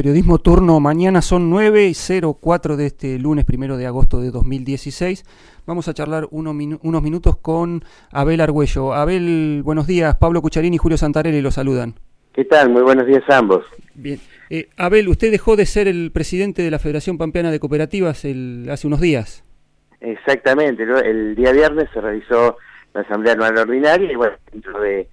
Periodismo turno mañana son 9.04 de este lunes primero de agosto de 2016. Vamos a charlar unos, unos minutos con Abel Argüello. Abel, buenos días. Pablo Cucharini y Julio Santarelli lo saludan. ¿Qué tal? Muy buenos días a ambos. Bien. Eh, Abel, usted dejó de ser el presidente de la Federación Pampeana de Cooperativas el, hace unos días. Exactamente. El día viernes se realizó la Asamblea Anual Ordinaria y bueno, dentro de,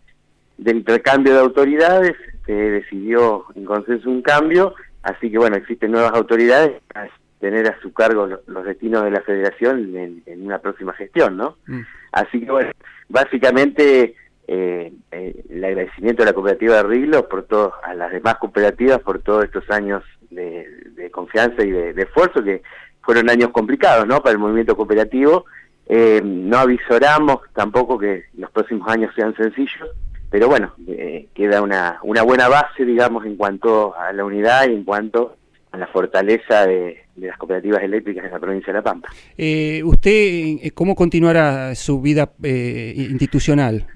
del intercambio de autoridades se decidió en consenso un cambio, así que bueno, existen nuevas autoridades para tener a su cargo los, destinos de la federación en, una próxima gestión, ¿no? Mm. Así que bueno, básicamente eh, eh, el agradecimiento a la cooperativa de Riglos por todo, a las demás cooperativas por todos estos años de, confianza y de, esfuerzo que fueron años complicados, ¿no? Para el movimiento cooperativo. Eh, no avisoramos tampoco que los próximos años sean sencillos, pero bueno, eh, queda una, una buena base, digamos, en cuanto a la unidad y en cuanto a la fortaleza de, las cooperativas eléctricas en la provincia de La Pampa. Eh, ¿Usted eh, cómo continuará su vida institucional?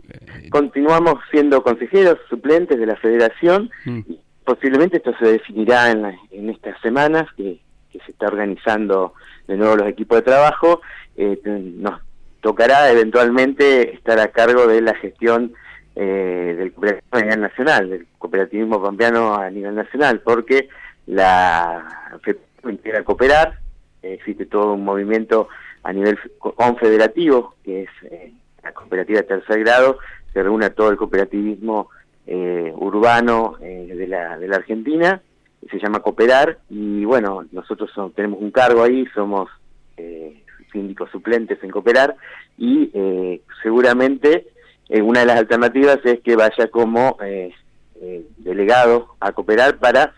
Continuamos siendo consejeros suplentes de la federación mm. y posiblemente esto se definirá en, en estas semanas que, que, se está organizando de nuevo los equipos de trabajo. nos tocará eventualmente estar a cargo de la gestión eh, del cooperativismo a nivel nacional, del cooperativismo pampeano a nivel nacional, porque la integra cooperar, existe todo un movimiento a nivel confederativo, que es eh, la cooperativa de tercer grado, se reúne todo el cooperativismo eh, urbano de, la, de la Argentina, se llama Cooperar, y bueno, nosotros tenemos un cargo ahí, somos síndicos suplentes en Cooperar, y seguramente eh, una de las alternativas es que vaya como eh, eh, delegado a cooperar para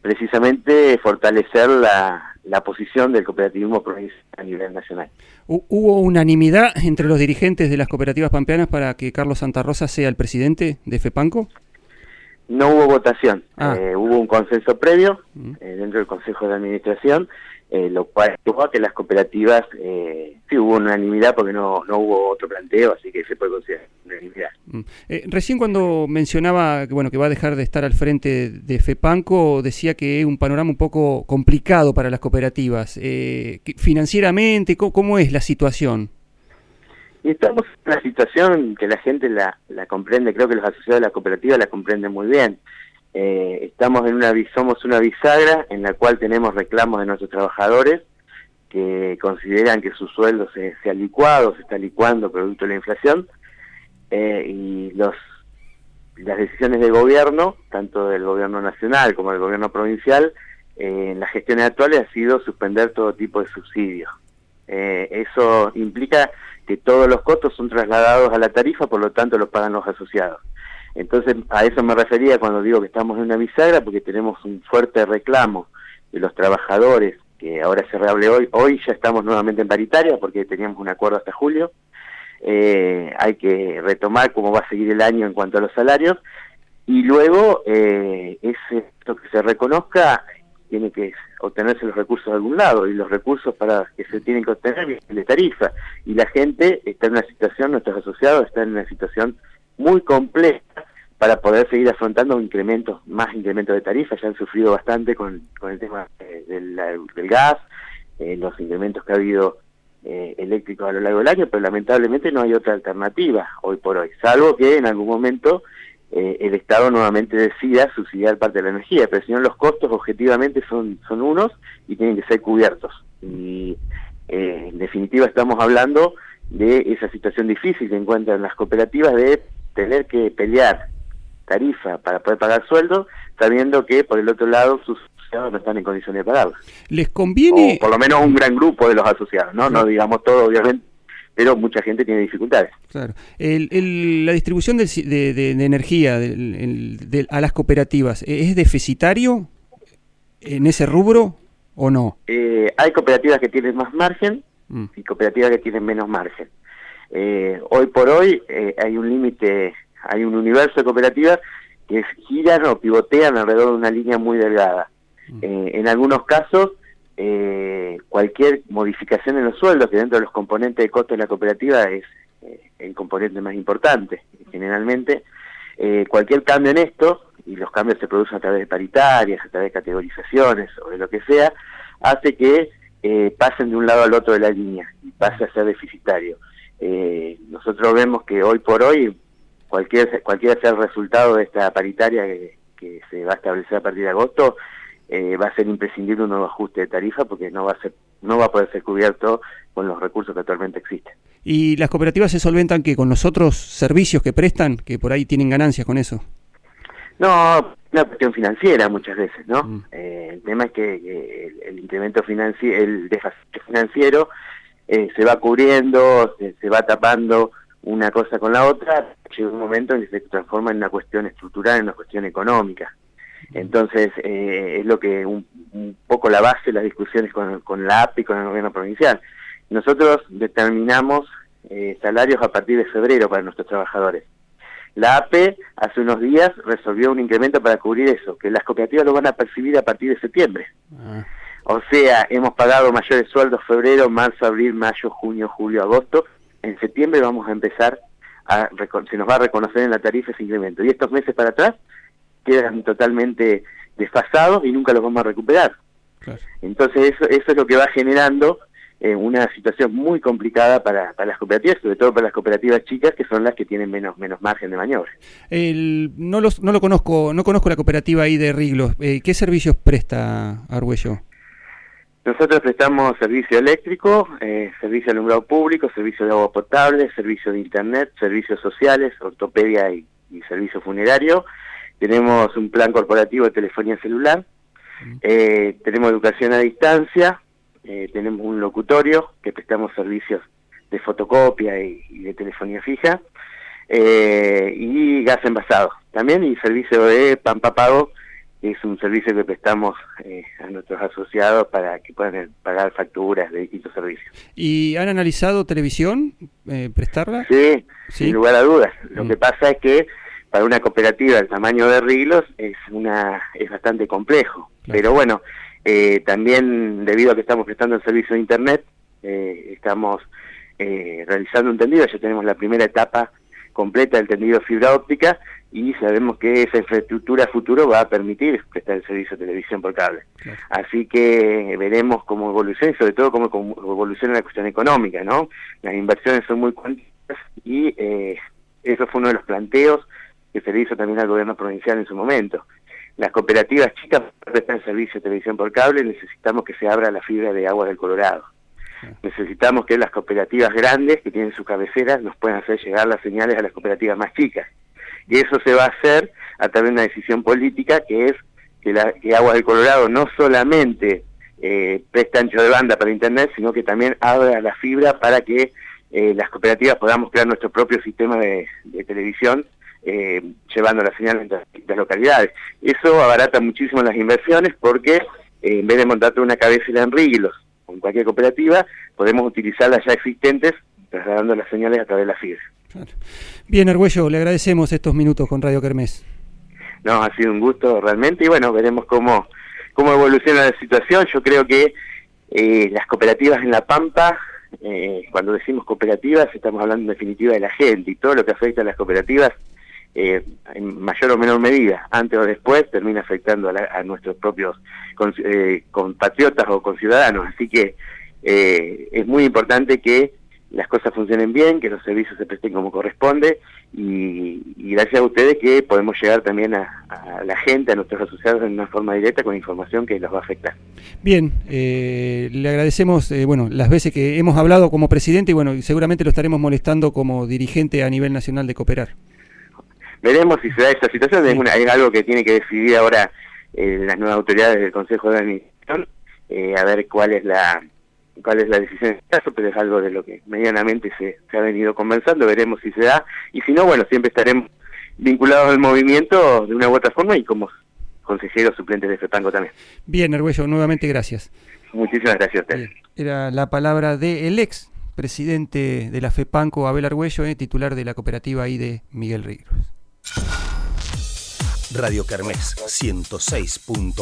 precisamente fortalecer la, posición del cooperativismo provincial a nivel nacional. ¿Hubo unanimidad entre los dirigentes de las cooperativas pampeanas para que Carlos Santa Rosa sea el presidente de FEPANCO? No hubo votación, ah. hubo un consenso previo mm. dentro del Consejo de Administración eh, lo cual a que las cooperativas, eh, sí hubo unanimidad porque no, no hubo otro planteo, así que se puede considerar unanimidad. Mm. Eh, recién cuando mencionaba que, bueno, que va a dejar de estar al frente de FEPANCO, decía que es un panorama un poco complicado para las cooperativas. Eh, financieramente, ¿cómo, es la situación? estamos en una situación que la gente la, la comprende, creo que los asociados de la cooperativa la comprenden muy bien. Eh, estamos en una, somos una bisagra en la cual tenemos reclamos de nuestros trabajadores que consideran que su sueldo se, ha licuado, se está licuando producto de la inflación, eh, y los, las decisiones de gobierno, tanto del gobierno nacional como del gobierno provincial, eh, en las gestiones actuales ha sido suspender todo tipo de subsidios. eso implica que todos los costos son trasladados a la tarifa, por lo tanto los pagan los asociados. Entonces, a eso me refería cuando digo que estamos en una bisagra, porque tenemos un fuerte reclamo de los trabajadores, que ahora se reable hoy. Hoy ya estamos nuevamente en paritaria, porque teníamos un acuerdo hasta julio. Eh, hay que retomar cómo va a seguir el año en cuanto a los salarios. Y luego, eh, esto que se reconozca, tiene que obtenerse los recursos de algún lado, y los recursos para que se tienen que obtener de tarifa. Y la gente está en una situación, nuestros asociados están en una situación muy compleja para poder seguir afrontando incrementos, más incrementos de tarifas, ya han sufrido bastante con, con el tema eh, del, gas, eh, los incrementos que ha habido eh, eléctricos a lo largo del año, pero lamentablemente no hay otra alternativa hoy por hoy, salvo que en algún momento eh, el Estado nuevamente decida subsidiar parte de la energía, pero si no los costos objetivamente son, son unos y tienen que ser cubiertos. Y en definitiva estamos hablando de esa situación difícil que encuentran las cooperativas de tener que pelear tarifa para poder pagar sueldo, sabiendo que por el otro lado sus asociados no están en condiciones de pagarlo. ¿Les conviene? O por lo menos un gran grupo de los asociados, ¿no? No digamos todo, obviamente, pero mucha gente tiene dificultades. Claro. El, la distribución de, de, energía a las cooperativas, ¿es deficitario en ese rubro o no? Eh, hay cooperativas que tienen más margen mm. y cooperativas que tienen menos margen. Eh, hoy por hoy eh, hay un límite, hay un universo de cooperativas que giran o pivotean alrededor de una línea muy delgada. Mm. Eh, en algunos casos, cualquier modificación en los sueldos, que dentro de los componentes de costo de la cooperativa es el componente más importante, generalmente, cualquier cambio en esto y los cambios se producen a través de paritarias, a través de categorizaciones o de lo que sea, hace que eh, pasen de un lado al otro de la línea y pase a ser deficitario. Eh, nosotros vemos que hoy por hoy, cualquier, cualquiera sea el resultado de esta paritaria que, se va a establecer a partir de agosto, eh, va a ser imprescindible un nuevo ajuste de tarifa porque no va a ser no va a poder ser cubierto con los recursos que actualmente existen. ¿Y las cooperativas se solventan que con los otros servicios que prestan, que por ahí tienen ganancias con eso? No, una cuestión financiera muchas veces, ¿no? Mm. Eh, el tema es que, el, incremento financiero, el desfase financiero eh, se va cubriendo, se, va tapando una cosa con la otra, llega un momento en que se transforma en una cuestión estructural, en una cuestión económica. Entonces, eh, es lo que un, poco la base de las discusiones con, con la API y con el gobierno provincial. Nosotros determinamos salarios a partir de febrero para nuestros trabajadores. La AP hace unos días resolvió un incremento para cubrir eso, que las cooperativas lo van a percibir a partir de septiembre. Ah. O sea, hemos pagado mayores sueldos febrero, marzo, abril, mayo, junio, julio, agosto. En septiembre vamos a empezar a se nos va a reconocer en la tarifa ese incremento. Y estos meses para atrás quedan totalmente desfasados y nunca los vamos a recuperar. Entonces eso, eso es lo que va generando eh, una situación muy complicada para, para, las cooperativas, sobre todo para las cooperativas chicas, que son las que tienen menos, menos margen de maniobra. El, no, los, no lo conozco, no conozco la cooperativa ahí de Riglos. Eh, ¿Qué servicios presta Argüello? Nosotros prestamos servicio eléctrico, eh, servicio de alumbrado público, servicio de agua potable, servicio de internet, servicios sociales, ortopedia y, servicio funerario. Tenemos un plan corporativo de telefonía celular. Mm. tenemos educación a distancia, eh, tenemos un locutorio que prestamos servicios de fotocopia y, de telefonía fija, eh, y gas envasado también, y servicio de Pampa Pago, que es un servicio que prestamos eh, a nuestros asociados para que puedan pagar facturas de distintos servicios. ¿Y han analizado televisión, prestarla? Sí, sin lugar a dudas. Lo mm. que pasa es que para una cooperativa del tamaño de Riglos es, una, es bastante complejo, pero bueno, eh, también, debido a que estamos prestando el servicio de Internet, eh, estamos eh, realizando un tendido, ya tenemos la primera etapa completa del tendido fibra óptica y sabemos que esa infraestructura futuro va a permitir prestar el servicio de televisión por cable. Así que veremos cómo evoluciona y sobre todo cómo evoluciona la cuestión económica, ¿no? Las inversiones son muy cuantiosas y eso fue uno de los planteos que se le hizo también al gobierno provincial en su momento las cooperativas chicas prestan servicio de televisión por cable, necesitamos que se abra la fibra de agua del Colorado. Necesitamos que las cooperativas grandes, que tienen sus cabeceras, nos puedan hacer llegar las señales a las cooperativas más chicas. Y eso se va a hacer a través de una decisión política que es que, la, que Agua del Colorado no solamente eh, presta ancho de banda para Internet, sino que también abra la fibra para que eh, las cooperativas podamos crear nuestro propio sistema de televisión eh, llevando la señal en las localidades. Eso abarata muchísimo las inversiones porque eh, en vez de montar una cabecera en Riglos en cualquier cooperativa, podemos utilizar las ya existentes trasladando las señales a través de la fibra. Bien, Argüello, le agradecemos estos minutos con Radio Kermés. No, ha sido un gusto realmente y bueno, veremos cómo, cómo evoluciona la situación. Yo creo que eh, las cooperativas en La Pampa, cuando decimos cooperativas, estamos hablando en definitiva de la gente y todo lo que afecta a las cooperativas eh, en mayor o menor medida, antes o después, termina afectando a, nuestros propios eh, compatriotas o conciudadanos. Así que eh, es muy importante que las cosas funcionen bien, que los servicios se presten como corresponde y, gracias a ustedes que podemos llegar también a, la gente, a nuestros asociados en una forma directa con información que los va a afectar. Bien, le agradecemos bueno las veces que hemos hablado como presidente y bueno, seguramente lo estaremos molestando como dirigente a nivel nacional de Cooperar veremos si se da esa situación, es, algo que tiene que decidir ahora eh, las nuevas autoridades del Consejo de Administración, eh, a ver cuál es la cuál es la decisión en este caso, pero es algo de lo que medianamente se, ha venido conversando, veremos si se da, y si no, bueno, siempre estaremos vinculados al movimiento de una u otra forma y como consejeros suplentes de FEPANCO también. Bien, Arguello, nuevamente gracias. Muchísimas gracias a ustedes. Era la palabra del ex presidente de la FEPANCO, Abel Argüello, eh, titular de la cooperativa ahí de Miguel Ríos. Radio Kermés 106.1